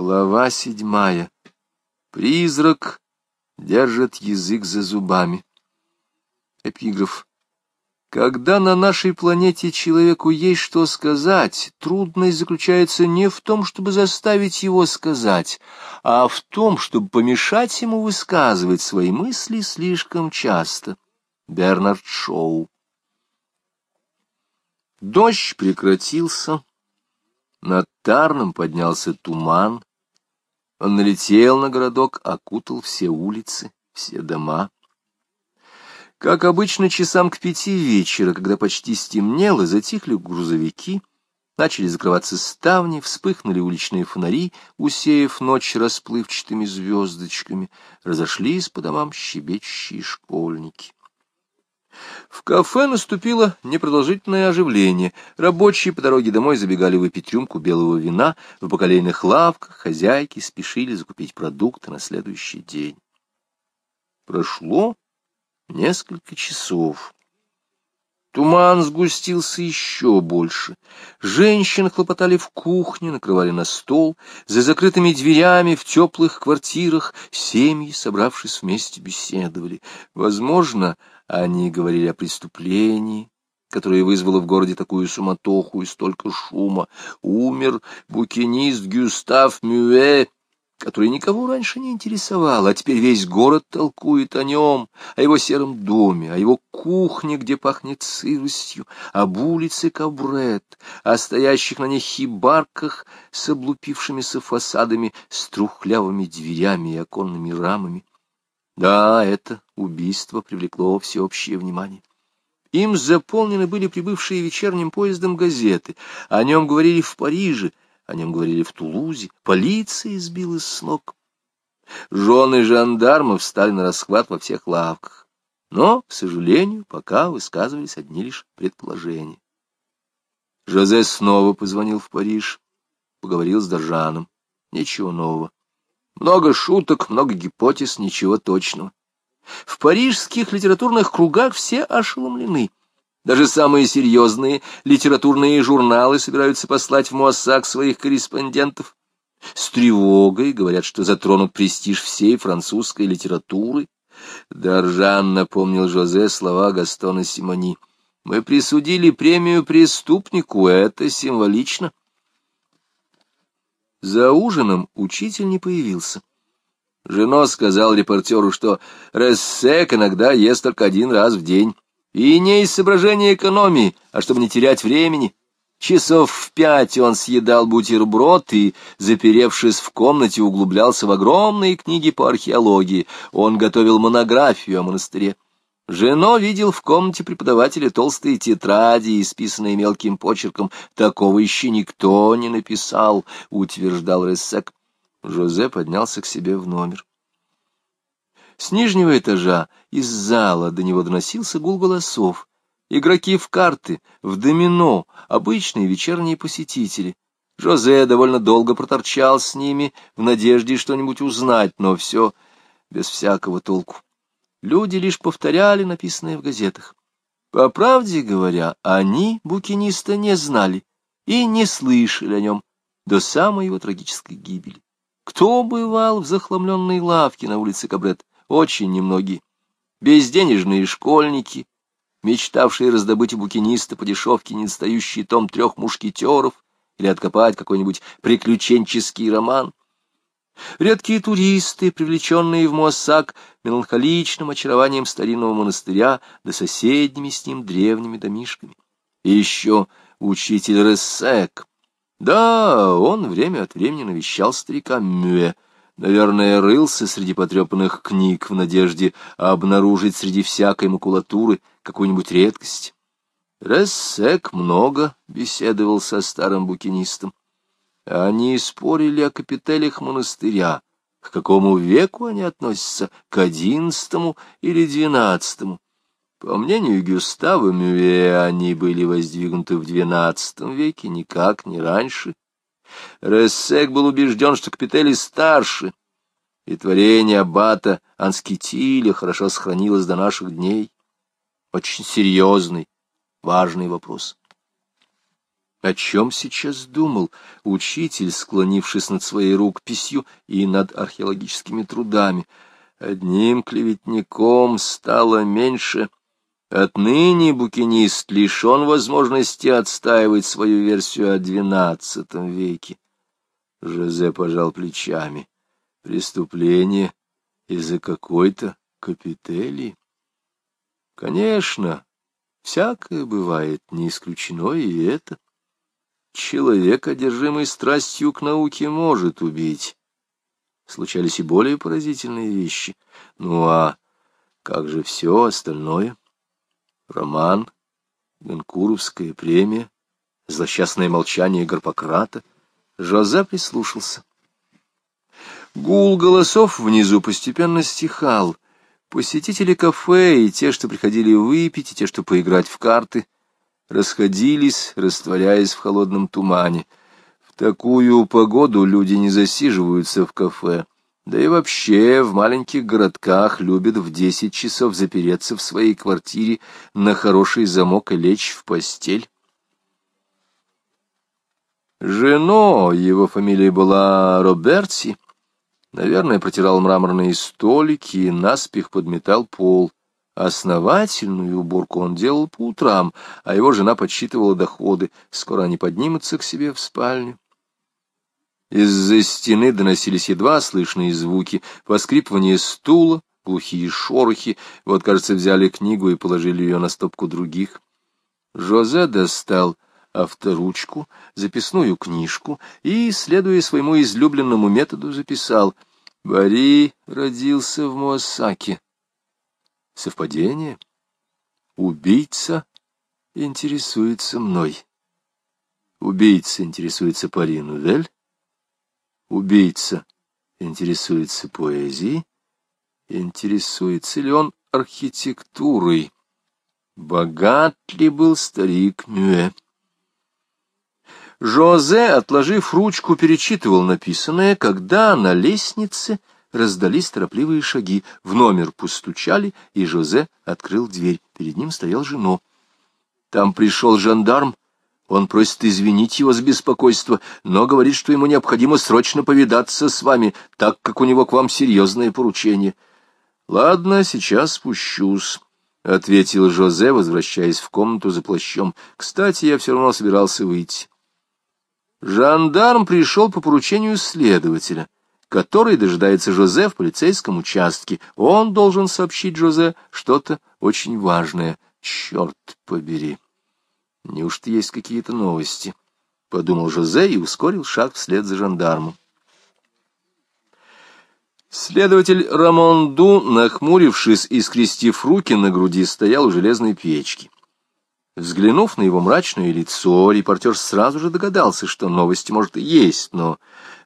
Глава седьмая. Призрак держит язык за зубами. Эпиграф. Когда на нашей планете человеку есть что сказать, трудность заключается не в том, чтобы заставить его сказать, а в том, чтобы помешать ему высказывать свои мысли слишком часто. Бернард Шоу. Дождь прекратился. Над Тарном поднялся туман. Он налетел на городок, окутал все улицы, все дома. Как обычно, часам к пяти вечера, когда почти стемнело, затихли грузовики, начали закрываться ставни, вспыхнули уличные фонари, усеяв ночь расплывчатыми звездочками, разошлись по домам щебечущие школьники. В кафе наступило непродолжительное оживление. Рабочие по дороге домой забегали выпить рюмку белого вина, в бакалейных лавках хозяйки спешили закупить продукты на следующий день. Прошло несколько часов. Туман сгустился еще больше. Женщины хлопотали в кухне, накрывали на стол. За закрытыми дверями в теплых квартирах семьи, собравшись вместе, беседовали. Возможно, они говорили о преступлении, которое вызвало в городе такую суматоху и столько шума. Умер букинист Гюстав Мюэ, который никого раньше не интересовал, а теперь весь город толкует о нем, о его сером доме, о его кухне, где пахнет сыростью, об улице Кабрет, о стоящих на них хибарках с облупившимися фасадами, с трухлявыми дверями и оконными рамами. Да, это убийство привлекло всеобщее внимание. Им заполнены были прибывшие вечерним поездом газеты. О нем говорили в Париже, о нем говорили в Тулузе. Полиция сбилась с ног. Жены жандармов встали на расхват во всех лавках. Но, к сожалению, пока высказывались одни лишь предположения. Жозе снова позвонил в Париж, поговорил с Доржаном. Ничего нового. Много шуток, много гипотез, ничего точного. В парижских литературных кругах все ошеломлены. Даже самые серьезные литературные журналы собираются послать в Муассак своих корреспондентов. С тревогой говорят, что затронут престиж всей французской литературы. Даржан напомнил Жозе слова Гастона Симони. «Мы присудили премию преступнику, это символично». За ужином учитель не появился. Жено сказал репортеру, что Рессек иногда ест только один раз в день. И не из соображения экономии, а чтобы не терять времени. Часов в пять он съедал бутерброд и, заперевшись в комнате, углублялся в огромные книги по археологии. Он готовил монографию о монастыре. Жено видел в комнате преподавателя толстые тетради, исписанные мелким почерком. Такого еще никто не написал, — утверждал Рессек. Жозе поднялся к себе в номер. С нижнего этажа, из зала, до него доносился гул голосов. Игроки в карты, в домино, обычные вечерние посетители. Жозе довольно долго проторчал с ними в надежде что-нибудь узнать, но все без всякого толку. Люди лишь повторяли написанное в газетах. По правде говоря, они букиниста не знали и не слышали о нем до самой его трагической гибели. Кто бывал в захламленной лавке на улице Кабрет? Очень немногие. Безденежные школьники, мечтавшие раздобыть у букиниста по дешевке недостающий том трех мушкетеров или откопать какой-нибудь приключенческий роман. Редкие туристы, привлеченные в Муассак меланхоличным очарованием старинного монастыря да соседними с ним древними домишками. И еще учитель Рессек. Да, он время от времени навещал старика Мюэ, наверное, рылся среди потрепанных книг в надежде обнаружить среди всякой макулатуры какую-нибудь редкость. Рессек много беседовал со старым букинистом. Они спорили о капителях монастыря, к какому веку они относятся, к одиннадцатому или двенадцатому. По мнению Гюстава Мюэ, они были воздвигнуты в двенадцатом веке, никак не раньше. Рессек был убежден, что капители старше, и творение аббата Анскетиля хорошо сохранилось до наших дней. Очень серьезный, важный вопрос. О чем сейчас думал учитель, склонившись над своей рукописью и над археологическими трудами? Одним клеветником стало меньше. Отныне букинист лишен возможности отстаивать свою версию о двенадцатом веке. Жозе пожал плечами. Преступление из-за какой-то капители. Конечно, всякое бывает, не исключено и это. Человек, одержимый страстью к науке, может убить. Случались и более поразительные вещи. Ну а как же все остальное? Роман, Гонкуровская премия, злосчастное молчание Гарпократа. Жозе прислушался. Гул голосов внизу постепенно стихал. Посетители кафе и те, что приходили выпить, и те, что поиграть в карты — расходились, растворяясь в холодном тумане. В такую погоду люди не засиживаются в кафе, да и вообще в маленьких городках любят в десять часов запереться в своей квартире на хороший замок и лечь в постель. Жено, его фамилия была Роберти, наверное, протирал мраморные столики и наспех подметал пол. Основательную уборку он делал по утрам, а его жена подсчитывала доходы. Скоро они поднимутся к себе в спальню. Из-за стены доносились едва слышные звуки, поскрипывание стула, глухие шорохи. Вот, кажется, взяли книгу и положили ее на стопку других. Жозе достал авторучку, записную книжку и, следуя своему излюбленному методу, записал «Бари родился в Муасаке». Совпадение? Убийца интересуется мной. Убийца интересуется Пари Нувель. Убийца интересуется поэзией. Интересуется ли он архитектурой? Богат ли был старик Мюэ? Жозе, отложив ручку, перечитывал написанное, когда на лестнице раздались торопливые шаги, в номер постучали, и Жозе открыл дверь. Перед ним стоял Жено. Там пришел жандарм. Он просит извинить его за беспокойство, но говорит, что ему необходимо срочно повидаться с вами, так как у него к вам серьезное поручение. — Ладно, сейчас спущусь, — ответил Жозе, возвращаясь в комнату за плащом. — Кстати, я все равно собирался выйти. Жандарм пришел по поручению следователя — который дожидается Жозе в полицейском участке. Он должен сообщить Жозе что-то очень важное. Черт побери! Неужто есть какие-то новости? — подумал Жозе и ускорил шаг вслед за жандармом. Следователь Рамонду, нахмурившись и скрестив руки на груди, стоял у железной печки. Взглянув на его мрачное лицо, репортер сразу же догадался, что новости, может, и есть, но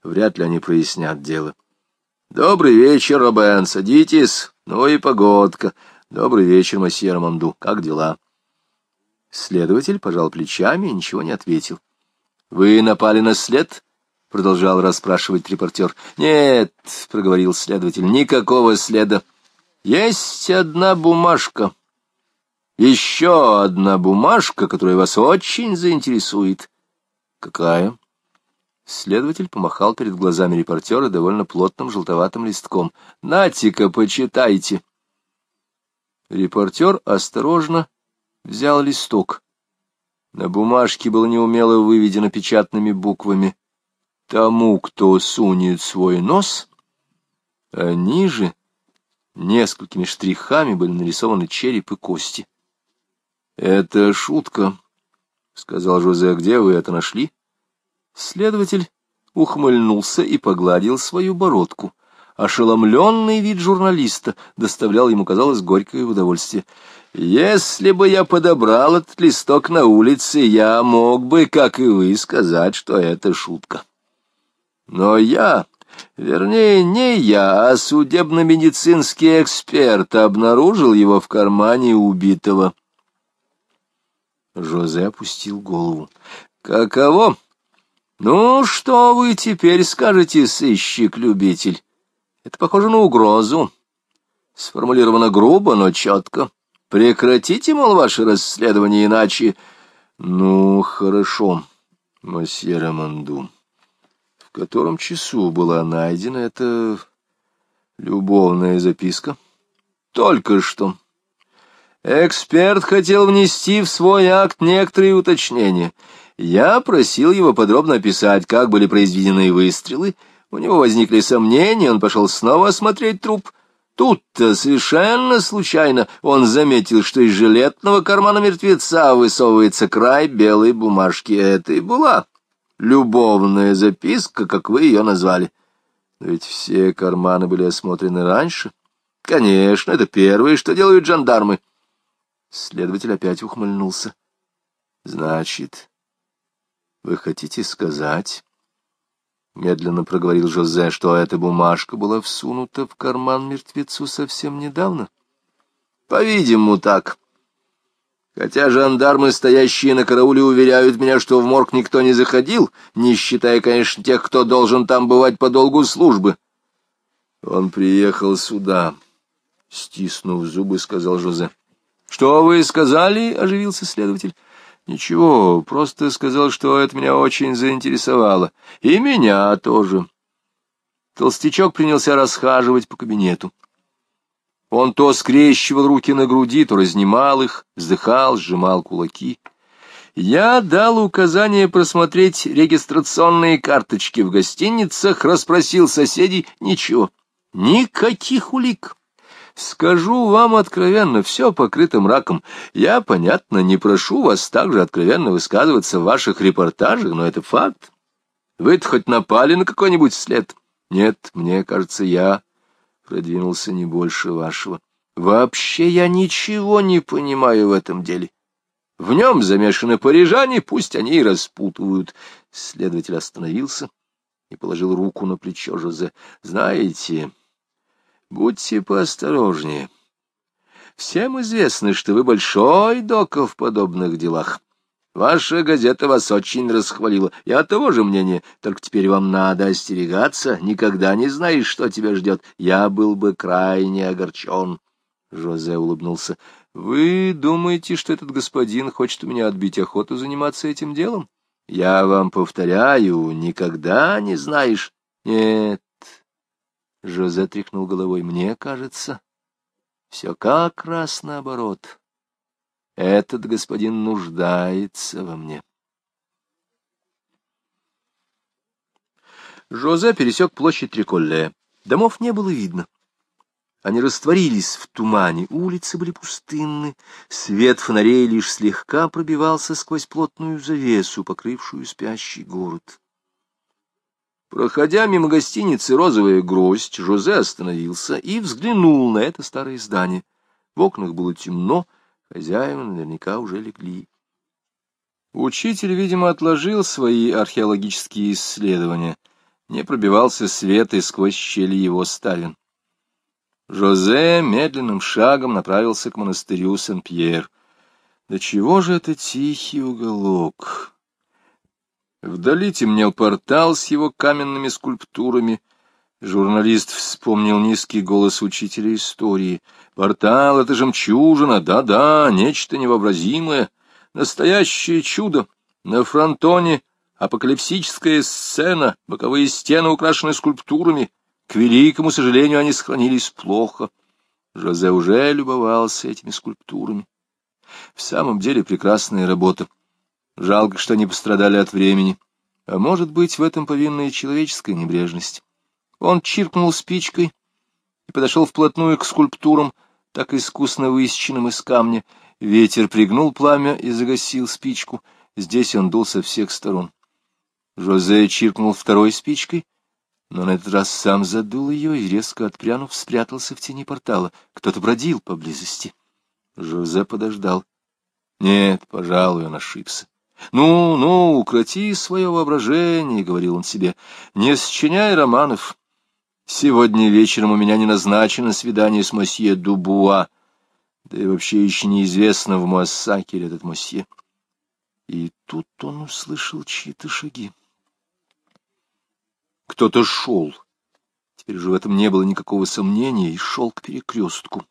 вряд ли они прояснят дело. «Добрый вечер, Робен, садитесь. Ну и погодка. Добрый вечер, мосье Рамонду. Как дела?» Следователь пожал плечами и ничего не ответил. «Вы напали на след?» — продолжал расспрашивать репортер. «Нет», — проговорил следователь, — «никакого следа. Есть одна бумажка» Еще одна бумажка, которая вас очень заинтересует. Какая? Следователь помахал перед глазами репортера довольно плотным желтоватым листком. «Нате-ка, почитайте!» Репортер осторожно взял листок. На бумажке было неумело выведено печатными буквами «Тому, кто сунет свой нос», а ниже несколькими штрихами были нарисованы череп и кости. «Это шутка», — сказал Жозе. «Где вы это нашли?» Следователь ухмыльнулся и погладил свою бородку. Ошеломленный вид журналиста доставлял ему, казалось, горькое удовольствие. «Если бы я подобрал этот листок на улице, я мог бы, как и вы, сказать, что это шутка. Но я, вернее, не я, а судебно-медицинский эксперт обнаружил его в кармане убитого». Жозе опустил голову. «Каково? Ну, что вы теперь скажете, сыщик-любитель? Это похоже на угрозу. Сформулировано грубо, но четко. Прекратите, мол, ваше расследование, иначе... Ну, хорошо, Мосье Романду, в котором часу была найдена эта любовная записка? Только что. Эксперт хотел внести в свой акт некоторые уточнения. Я просил его подробно описать, как были произведены выстрелы. У него возникли сомнения, он пошел снова осмотреть труп. Тут-то совершенно случайно он заметил, что из жилетного кармана мертвеца высовывается край белой бумажки. Это и была любовная записка, как вы ее назвали. Но ведь все карманы были осмотрены раньше. Конечно, это первое, что делают жандармы. Следователь опять ухмыльнулся. — Значит, вы хотите сказать, — медленно проговорил Жозе, — что эта бумажка была всунута в карман мертвецу совсем недавно? — По-видимому, так. Хотя жандармы, стоящие на карауле, уверяют меня, что в морг никто не заходил, не считая, конечно, тех, кто должен там бывать по долгу службы. Он приехал сюда, — стиснув зубы, сказал Жозе. — «Что вы сказали?» — оживился следователь. «Ничего, просто сказал, что это меня очень заинтересовало. И меня тоже». Толстячок принялся расхаживать по кабинету. Он то скрещивал руки на груди, то разнимал их, вздыхал, сжимал кулаки. Я дал указание просмотреть регистрационные карточки в гостиницах, расспросил соседей. Ничего, никаких улик. Скажу вам откровенно, все покрыто мраком. Я, понятно, не прошу вас также откровенно высказываться в ваших репортажах, но это факт. Вы-то хоть напали на какой-нибудь след? Нет, мне кажется, я продвинулся не больше вашего. Вообще я ничего не понимаю в этом деле. В нем замешаны парижане, пусть они и распутывают. Следователь остановился и положил руку на плечо Жозе. Знаете... Будьте поосторожнее. Всем известно, что вы большой дока в подобных делах. Ваша газета вас очень расхвалила. Я того же мнения, только теперь вам надо остерегаться. Никогда не знаешь, что тебя ждет. Я был бы крайне огорчен. Жозе улыбнулся. — Вы думаете, что этот господин хочет у меня отбить охоту заниматься этим делом? Я вам повторяю, никогда не знаешь. Нет, Жозе тряхнул головой. Мне кажется, все как раз наоборот. Этот господин нуждается во мне. Жозе пересек площадь Триколле. Домов не было видно. Они растворились в тумане, улицы были пустынны, свет фонарей лишь слегка пробивался сквозь плотную завесу, покрывшую спящий город. Проходя мимо гостиницы «Розовая гроздь», Жозе остановился и взглянул на это старое здание. В окнах было темно, хозяева наверняка уже легли. Учитель, видимо, отложил свои археологические исследования. Не пробивался свет и сквозь щели его ставен. Жозе медленным шагом направился к монастырю Сен-Пьер. Да чего же это тихий уголок? Вдали темнел портал с его каменными скульптурами. Журналист вспомнил низкий голос учителя истории. «Портал — это жемчужина, да-да, нечто невообразимое, настоящее чудо. На фронтоне апокалипсическая сцена, боковые стены украшены скульптурами. К великому сожалению, они сохранились плохо. Жозе уже любовался этими скульптурами. В самом деле прекрасная работа. Жалко, что они пострадали от времени. А может быть, в этом повинна и человеческая небрежность. Он чиркнул спичкой и подошел вплотную к скульптурам, так искусно высеченным из камня. Ветер пригнул пламя и загасил спичку. Здесь он дул со всех сторон. Жозе чиркнул второй спичкой, но на этот раз сам задул ее и, резко отпрянув, спрятался в тени портала. Кто-то бродил поблизости. Жозе подождал. Нет, пожалуй, он ошибся. «Ну, ну, укроти свое воображение», — говорил он себе, — «не сочиняй романов. Сегодня вечером у меня не назначено свидание с мосье Дубуа, да и вообще еще неизвестно, в Муассаке ли этот мосье». И тут он услышал чьи-то шаги. Кто-то шел. Теперь же в этом не было никакого сомнения, и шел к перекрестку.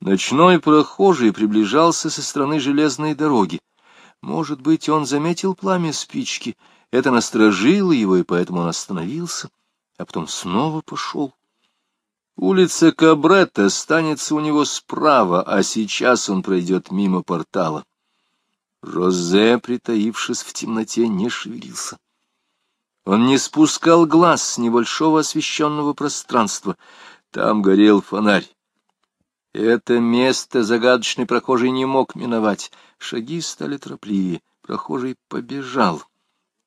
Ночной прохожий приближался со стороны железной дороги. Может быть, он заметил пламя спички, это насторожило его, и поэтому он остановился, а потом снова пошел. Улица Кабрет останется у него справа, а сейчас он пройдет мимо портала. Розе, притаившись в темноте, не шевелился. Он не спускал глаз с небольшого освещенного пространства. Там горел фонарь. Это место загадочный прохожий не мог миновать. Шаги стали торопливее. Прохожий побежал.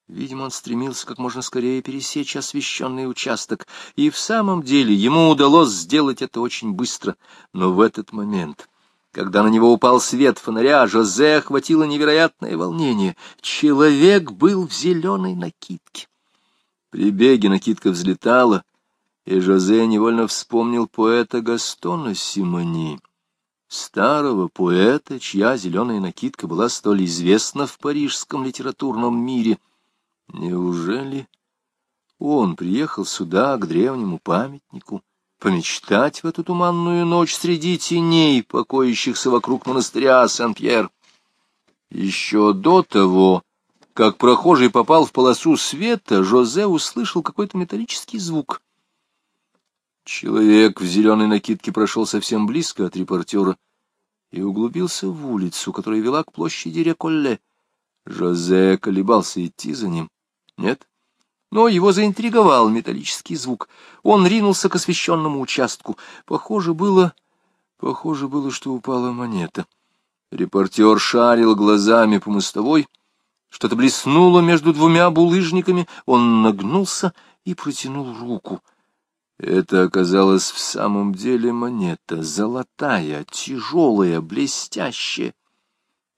Видимо, он стремился как можно скорее пересечь освещенный участок, и в самом деле ему удалось сделать это очень быстро. Но в этот момент, когда на него упал свет фонаря, Жозе охватило невероятное волнение. Человек был в зеленой накидке. При беге накидка взлетала, и Жозе невольно вспомнил поэта Гастона Симони, старого поэта, чья зеленая накидка была столь известна в парижском литературном мире — Неужели он приехал сюда, к древнему памятнику, помечтать в эту туманную ночь среди теней, покоящихся вокруг монастыря Сен-Пьер? Еще до того, как прохожий попал в полосу света, Жозе услышал какой-то металлический звук. Человек в зеленой накидке прошел совсем близко от репортера и углубился в улицу, которая вела к площади Реколле. Жозе колебался идти за ним нет? Но его заинтриговал металлический звук. Он ринулся к освещенному участку. Похоже было... Похоже было, что упала монета. Репортер шарил глазами по мостовой. Что-то блеснуло между двумя булыжниками. Он нагнулся и протянул руку. Это оказалось в самом деле монета, золотая, тяжелая, блестящая.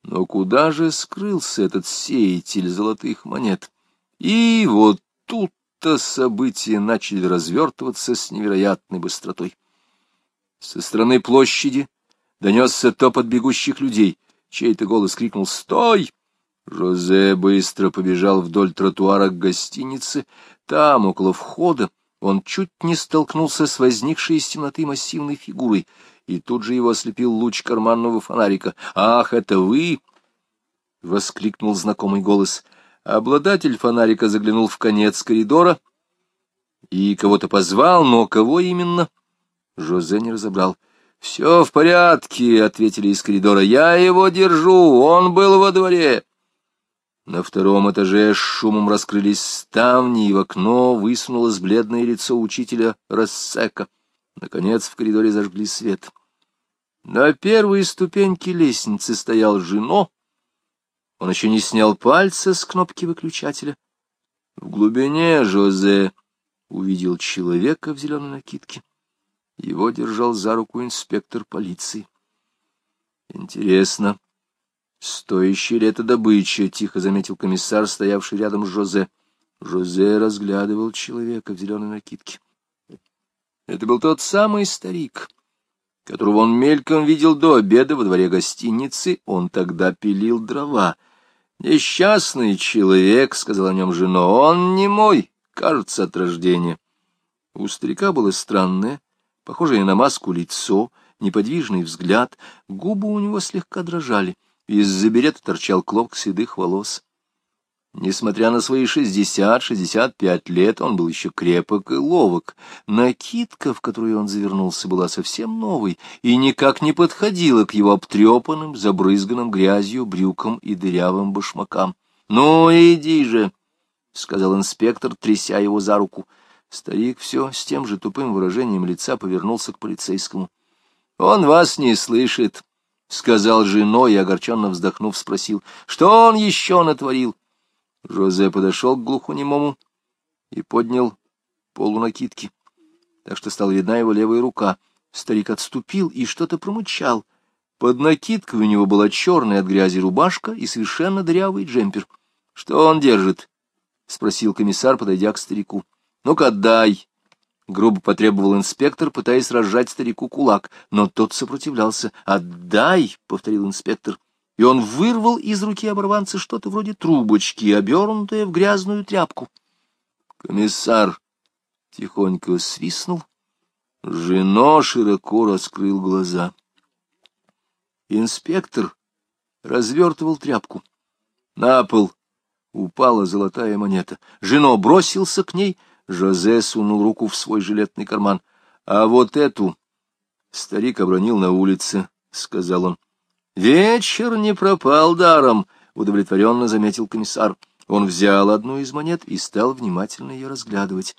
Но куда же скрылся этот сеятель золотых монет? И вот тут-то события начали развертываться с невероятной быстротой. Со стороны площади донесся топот бегущих людей. Чей-то голос крикнул «Стой!». Жозе быстро побежал вдоль тротуара к гостинице. Там, около входа, он чуть не столкнулся с возникшей из темноты массивной фигурой, и тут же его ослепил луч карманного фонарика. «Ах, это вы!» — воскликнул знакомый голос — Обладатель фонарика заглянул в конец коридора и кого-то позвал, но кого именно, Жозе не разобрал. — Все в порядке, — ответили из коридора. — Я его держу, он был во дворе. На втором этаже с шумом раскрылись ставни, и в окно высунулось бледное лицо учителя Рассека. Наконец в коридоре зажгли свет. На первой ступеньке лестницы стоял Жено, он еще не снял пальца с кнопки выключателя. В глубине Жозе увидел человека в зеленой накидке. Его держал за руку инспектор полиции. Интересно, стоящая ли это добыча, — тихо заметил комиссар, стоявший рядом с Жозе. Жозе разглядывал человека в зеленой накидке. Это был тот самый старик, которого он мельком видел до обеда во дворе гостиницы. Он тогда пилил дрова. «Несчастный человек», — сказал о нем жена, — «он не мой, кажется, от рождения». У старика было странное, похожее на маску лицо, неподвижный взгляд, губы у него слегка дрожали, из-за берета торчал клок седых волос. Несмотря на свои шестьдесят-шестьдесят пять лет, он был еще крепок и ловок. Накидка, в которую он завернулся, была совсем новой и никак не подходила к его обтрепанным, забрызганным грязью брюкам и дырявым башмакам. — Ну, иди же! — сказал инспектор, тряся его за руку. Старик все с тем же тупым выражением лица повернулся к полицейскому. — Он вас не слышит, — сказал женой и, огорченно вздохнув, спросил. — Что он еще натворил? — Жозе подошел к глухонемому и поднял полу накидки, так что стала видна его левая рука. Старик отступил и что-то промычал. Под накидкой у него была черная от грязи рубашка и совершенно дырявый джемпер. — Что он держит? — спросил комиссар, подойдя к старику. — Ну-ка, отдай! — грубо потребовал инспектор, пытаясь разжать старику кулак, но тот сопротивлялся. «Отдай!» — повторил инспектор и он вырвал из руки оборванца что-то вроде трубочки, обернутое в грязную тряпку. Комиссар тихонько свистнул, Жено широко раскрыл глаза. Инспектор развертывал тряпку. На пол упала золотая монета. Жено бросился к ней, Жозе сунул руку в свой жилетный карман. А вот эту старик обронил на улице, — сказал он. Вечер не пропал даром, — удовлетворенно заметил комиссар. Он взял одну из монет и стал внимательно ее разглядывать.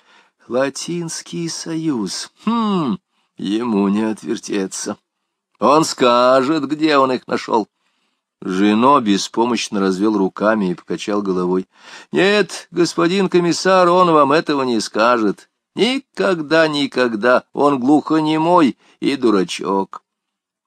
Латинский союз. Хм, ему не отвертеться. Он скажет, где он их нашел. Жено беспомощно развел руками и покачал головой. — Нет, господин комиссар, он вам этого не скажет. Никогда, никогда. Он глухонемой и дурачок.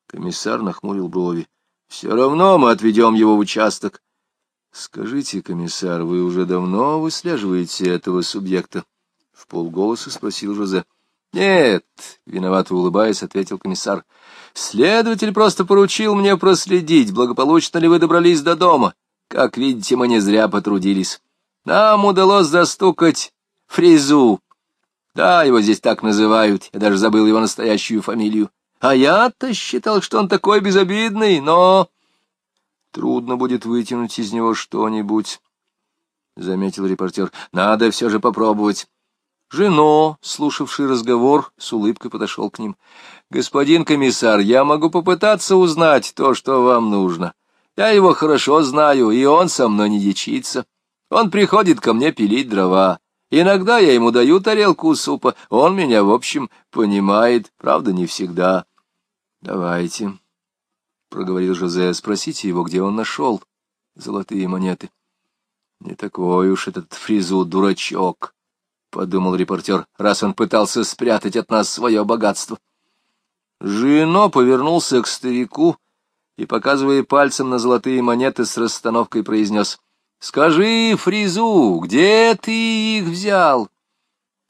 Комиссар нахмурил брови. — Все равно мы отведем его в участок. — Скажите, комиссар, вы уже давно выслеживаете этого субъекта? — в полголоса спросил Жозе. — Нет, — виновато улыбаясь, ответил комиссар. — Следователь просто поручил мне проследить, благополучно ли вы добрались до дома. Как видите, мы не зря потрудились. Нам удалось застукать Фризу. Да, его здесь так называют, я даже забыл его настоящую фамилию. А я-то считал, что он такой безобидный, но... Трудно будет вытянуть из него что-нибудь, — заметил репортер. Надо все же попробовать. Жено, слушавший разговор, с улыбкой подошел к ним. — Господин комиссар, я могу попытаться узнать то, что вам нужно. Я его хорошо знаю, и он со мной не дичится. Он приходит ко мне пилить дрова. Иногда я ему даю тарелку супа. Он меня, в общем, понимает, правда, не всегда. — Давайте, — проговорил Жозе, — спросите его, где он нашел золотые монеты. Не такой уж этот фризу дурачок. — подумал репортер, — раз он пытался спрятать от нас свое богатство. Жино повернулся к старику и, показывая пальцем на золотые монеты, с расстановкой произнес — Скажи, Фризу, где ты их взял?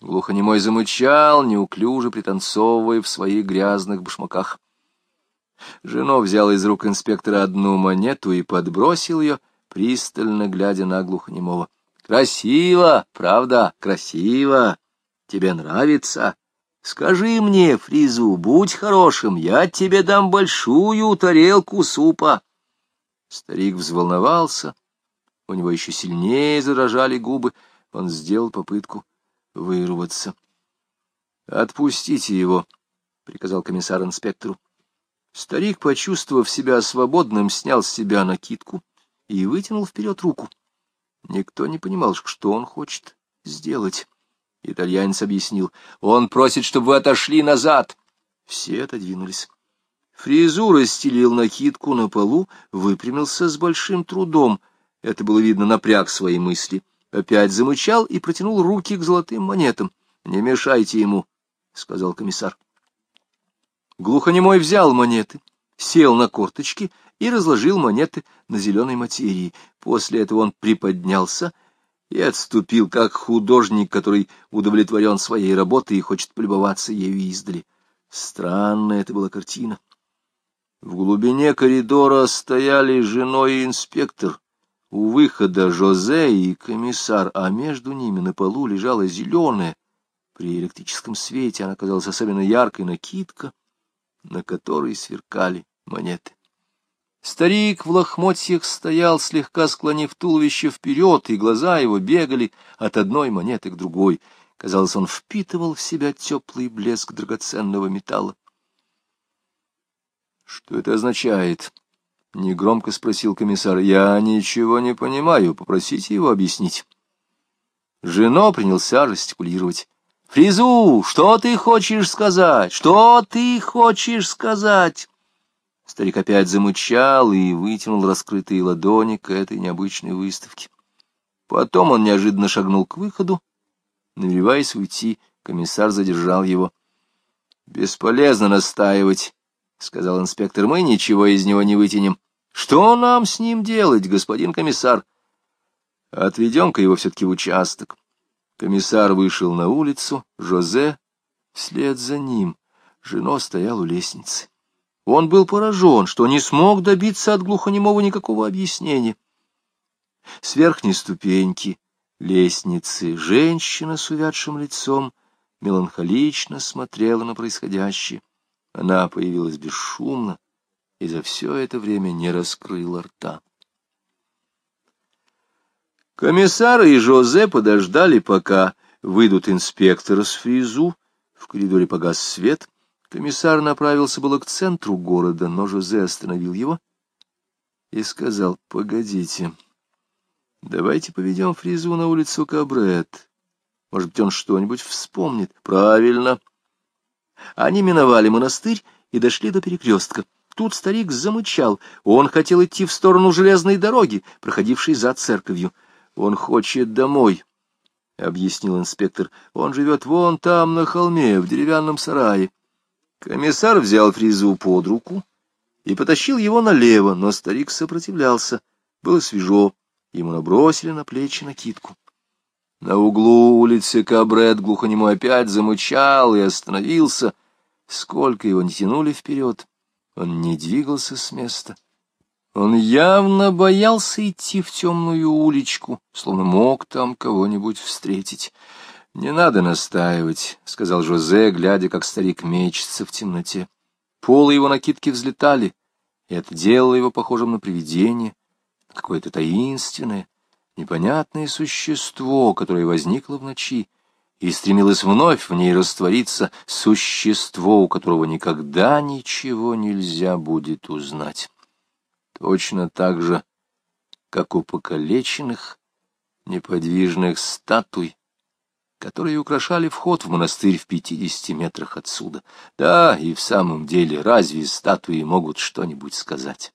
Глухонемой замычал, неуклюже пританцовывая в своих грязных башмаках. Жено взял из рук инспектора одну монету и подбросил ее, пристально глядя на глухонемого. Красиво, правда, красиво. Тебе нравится? Скажи мне, Фризу, будь хорошим, я тебе дам большую тарелку супа. Старик взволновался, у него еще сильнее задрожали губы, он сделал попытку вырваться. — Отпустите его, — приказал комиссар инспектору. Старик, почувствовав себя свободным, снял с себя накидку и вытянул вперед руку. Никто не понимал, что он хочет сделать. Итальянец объяснил. Он просит, чтобы вы отошли назад. Все отодвинулись. Фризу расстелил накидку на полу, выпрямился с большим трудом. Это было видно напряг свои мысли. Опять замычал и протянул руки к золотым монетам. — Не мешайте ему, — сказал комиссар. Глухонемой взял монеты, сел на корточки и разложил монеты на зеленой материи. После этого он приподнялся и отступил, как художник, который удовлетворен своей работой и хочет полюбоваться ею издали. Странная это была картина. В глубине коридора стояли женой и инспектор. У выхода Жозе и комиссар, а между ними на полу лежала зеленая. При электрическом свете она казалась особенно яркой накидка, на которой сверкали монеты. Старик в лохмотьях стоял, слегка склонив туловище вперед, и глаза его бегали от одной монеты к другой. Казалось, он впитывал в себя теплый блеск драгоценного металла. — Что это означает? — негромко спросил комиссар. — Я ничего не понимаю. Попросите его объяснить. Жено принялся жестикулировать. — Фризу, что ты хочешь сказать? Что ты хочешь сказать? Старик опять замычал и вытянул раскрытые ладони к этой необычной выставке. Потом он неожиданно шагнул к выходу. Намереваясь уйти, комиссар задержал его. — Бесполезно настаивать, — сказал инспектор. — Мы ничего из него не вытянем. — Что нам с ним делать, господин комиссар? — Отведем-ка его все-таки в участок. Комиссар вышел на улицу, Жозе вслед за ним. Жено стоял у лестницы. Он был поражен, что не смог добиться от глухонемого никакого объяснения. С верхней ступеньки лестницы женщина с увядшим лицом меланхолично смотрела на происходящее. Она появилась бесшумно и за все это время не раскрыла рта. Комиссар и Жозе подождали, пока выйдут инспекторы с фризу. В коридоре погас свет. Комиссар направился было к центру города, но Жозе остановил его и сказал, «Погодите, давайте поведем фризу на улицу Кабрет. Может быть, он что-нибудь вспомнит». «Правильно». Они миновали монастырь и дошли до перекрестка. Тут старик замычал. Он хотел идти в сторону железной дороги, проходившей за церковью. Он хочет домой, — объяснил инспектор. Он живет вон там, на холме, в деревянном сарае. Комиссар взял фризу под руку и потащил его налево, но старик сопротивлялся. Было свежо, ему набросили на плечи накидку. На углу улицы Кабрет глухонемой опять замычал и остановился. Сколько его не тянули вперед, он не двигался с места. Он явно боялся идти в темную уличку, словно мог там кого-нибудь встретить. — Не надо настаивать, — сказал Жозе, глядя, как старик мечется в темноте. Полы его накидки взлетали, и это делало его похожим на привидение, какое-то таинственное, непонятное существо, которое возникло в ночи и стремилось вновь в ней раствориться, существо, у которого никогда ничего нельзя будет узнать точно так же, как у покалеченных, неподвижных статуй, которые украшали вход в монастырь в пятидесяти метрах отсюда. Да, и в самом деле, разве статуи могут что-нибудь сказать?